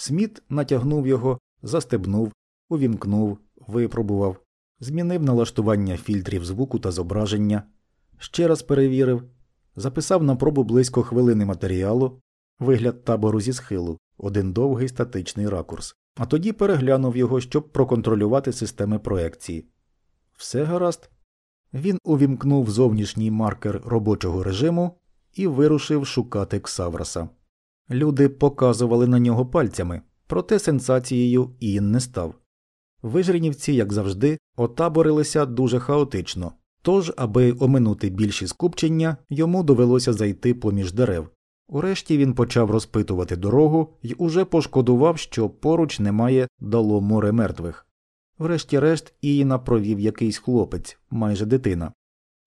Сміт натягнув його, застебнув, увімкнув, випробував, змінив налаштування фільтрів звуку та зображення, ще раз перевірив, записав на пробу близько хвилини матеріалу, вигляд табору зі схилу, один довгий статичний ракурс, а тоді переглянув його, щоб проконтролювати системи проекції. Все гаразд. Він увімкнув зовнішній маркер робочого режиму і вирушив шукати Ксавраса. Люди показували на нього пальцями, проте сенсацією Іїн не став. Вижренівці, як завжди, отаборилися дуже хаотично, тож, аби оминути більші скупчення, йому довелося зайти поміж дерев. Урешті він почав розпитувати дорогу і уже пошкодував, що поруч немає дало море мертвих. Врешті-решт Іїна провів якийсь хлопець, майже дитина.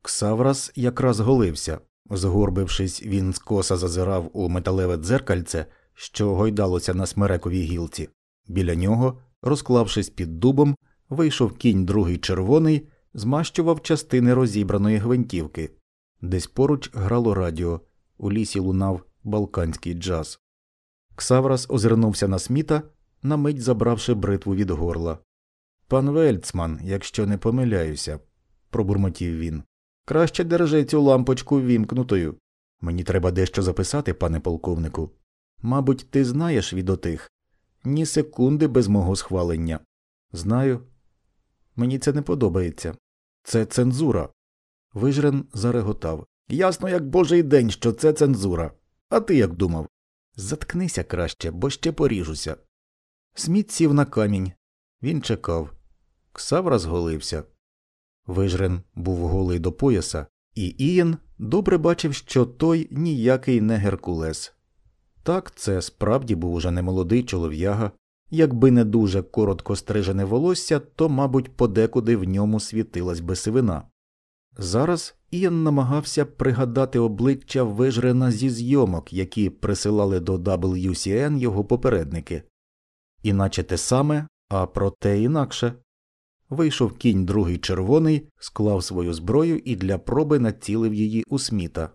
Ксаврас якраз голився. Згорбившись, він скоса зазирав у металеве дзеркальце, що гойдалося на смерековій гілці. Біля нього, розклавшись під дубом, вийшов кінь другий червоний, змащував частини розібраної гвинтівки. Десь поруч грало радіо, у лісі лунав балканський джаз. Ксаврас озирнувся на сміта, на мить забравши бритву від горла. Пан Вельцман, якщо не помиляюся, пробурмотів він. Краще держи цю лампочку вімкнутою. Мені треба дещо записати, пане полковнику. Мабуть, ти знаєш від отих. Ні секунди без мого схвалення. Знаю. Мені це не подобається. Це цензура. Вижрен зареготав. Ясно, як божий день, що це цензура. А ти як думав? Заткнися краще, бо ще поріжуся. Сміт сів на камінь. Він чекав. Ксав розголився. Вижрен був голий до пояса, і Ієн добре бачив, що той ніякий не Геркулес. Так, це справді був уже немолодий чолов'яга, якби не дуже коротко стрижене волосся, то, мабуть, подекуди в ньому світилась би сивина. Зараз Ієн намагався пригадати обличчя вижрена зі зйомок, які присилали до WCN його попередники, іначе те саме, а проте інакше. Вийшов кінь другий червоний, склав свою зброю і для проби націлив її у сміта.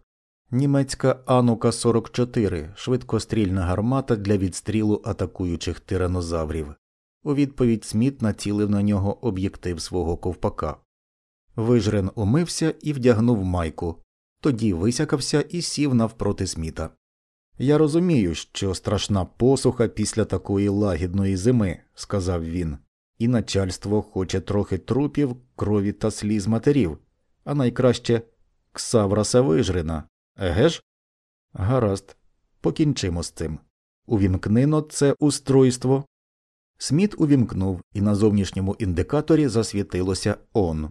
Німецька Анука 44 швидкострільна гармата для відстрілу атакуючих тиранозаврів. У відповідь Сміт націлив на нього об'єктив свого ковпака. Вижрен умився і вдягнув майку, тоді висякався і сів навпроти сміта. Я розумію, що страшна посуха після такої лагідної зими, сказав він, і начальство хоче трохи трупів, крові та сліз матерів, а найкраще Ксавраса Вижрина. Еге ж? Гаразд, покінчимо з цим. Увімкнино це устройство. Сміт увімкнув, і на зовнішньому індикаторі засвітилося он.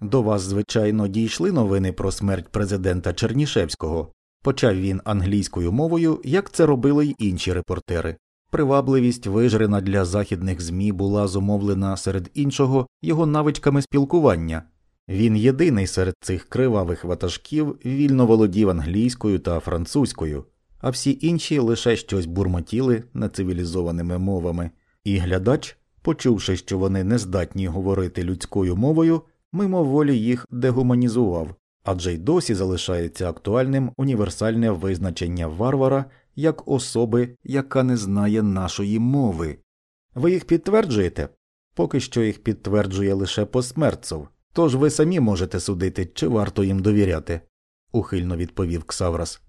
До вас, звичайно, дійшли новини про смерть президента Чернішевського. Почав він англійською мовою, як це робили й інші репортери. Привабливість вижрена для західних ЗМІ була зумовлена серед іншого його навичками спілкування. Він єдиний серед цих кривавих ватажків вільно володів англійською та французькою, а всі інші лише щось бурмотіли нецивілізованими мовами, і глядач, почувши, що вони не здатні говорити людською мовою, мимоволі їх дегуманізував, адже й досі залишається актуальним універсальне визначення варвара як особи, яка не знає нашої мови. Ви їх підтверджуєте? Поки що їх підтверджує лише посмертцов, тож ви самі можете судити, чи варто їм довіряти, ухильно відповів Ксаврас.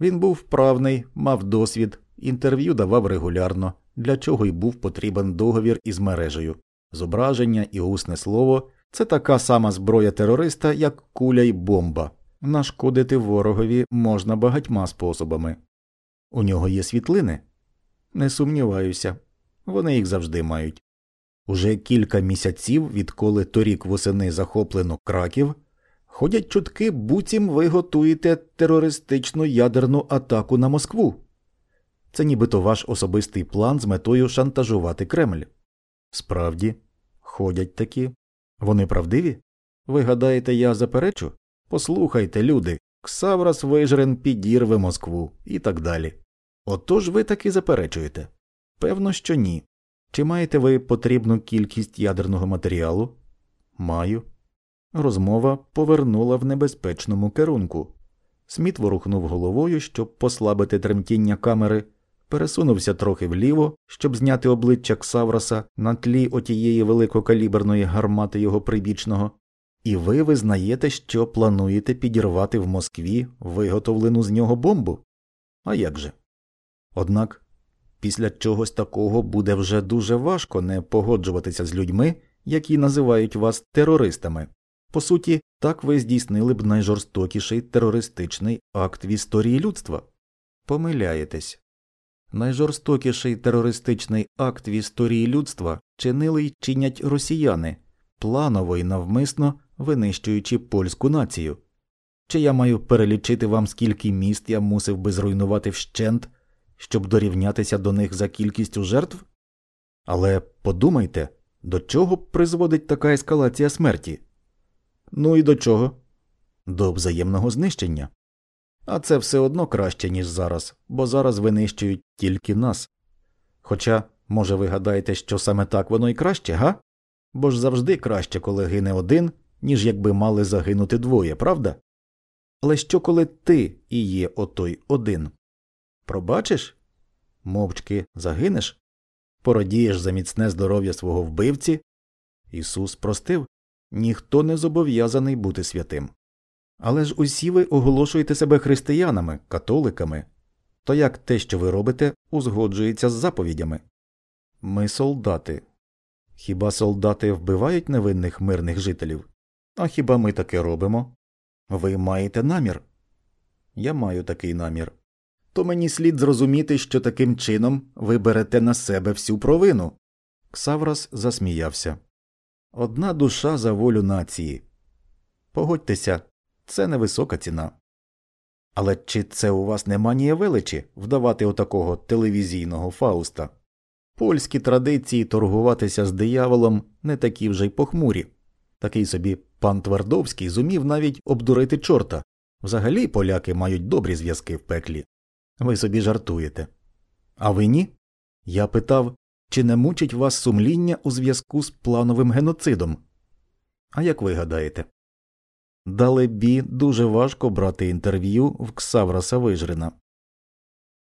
Він був вправний, мав досвід, інтерв'ю давав регулярно, для чого й був потрібен договір із мережею. Зображення і усне слово це така сама зброя терориста, як куля й бомба. Нашкодити ворогові можна багатьма способами. У нього є світлини? Не сумніваюся, вони їх завжди мають. Уже кілька місяців, відколи торік восени захоплено краків, ходять чутки, буцім ви готуєте терористичну ядерну атаку на Москву. Це нібито ваш особистий план з метою шантажувати Кремль. Справді, ходять такі. Вони правдиві? Ви гадаєте, я заперечу? Послухайте, люди, Ксаврас Вижрен підірве Москву і так далі. Отож ви таки заперечуєте? Певно, що ні. Чи маєте ви потрібну кількість ядерного матеріалу? Маю. Розмова повернула в небезпечному керунку. Сміт ворухнув головою, щоб послабити тремтіння камери, пересунувся трохи вліво, щоб зняти обличчя Ксавроса на тлі отієї великокаліберної гармати його прибічного, і ви визнаєте, що плануєте підірвати в Москві виготовлену з нього бомбу? А як же? Однак після чогось такого буде вже дуже важко не погоджуватися з людьми, які називають вас терористами. По суті, так ви здійснили б найжорстокіший терористичний акт в історії людства. Помиляєтесь. Найжорстокіший терористичний акт в історії людства чинили й чинять росіяни, планово і навмисно винищуючи польську націю. Чи я маю перелічити вам, скільки міст я мусив би зруйнувати вщент, щоб дорівнятися до них за кількістю жертв? Але подумайте, до чого призводить така ескалація смерті? Ну і до чого? До взаємного знищення. А це все одно краще, ніж зараз, бо зараз винищують тільки нас. Хоча, може, ви гадаєте, що саме так воно і краще, га? Бо ж завжди краще, коли гине один, ніж якби мали загинути двоє, правда? Але що коли ти і є отой один? Пробачиш? Мовчки загинеш? Порадієш за міцне здоров'я свого вбивці? Ісус простив ніхто не зобов'язаний бути святим. Але ж усі ви оголошуєте себе християнами, католиками. То як те, що ви робите, узгоджується з заповідями? Ми солдати. Хіба солдати вбивають невинних мирних жителів? А хіба ми таке робимо? Ви маєте намір? Я маю такий намір. То мені слід зрозуміти, що таким чином ви берете на себе всю провину. Ксаврас засміявся. Одна душа за волю нації. Погодьтеся, це невисока ціна. Але чи це у вас не манія величі вдавати отакого телевізійного фауста? Польські традиції торгуватися з дияволом не такі вже й похмурі. Такий собі пан Твардовський зумів навіть обдурити чорта. Взагалі поляки мають добрі зв'язки в пеклі. Ви собі жартуєте. А ви ні? Я питав, чи не мучить вас сумління у зв'язку з плановим геноцидом? А як ви гадаєте? Далебі дуже важко брати інтерв'ю в Ксавраса Вижрина.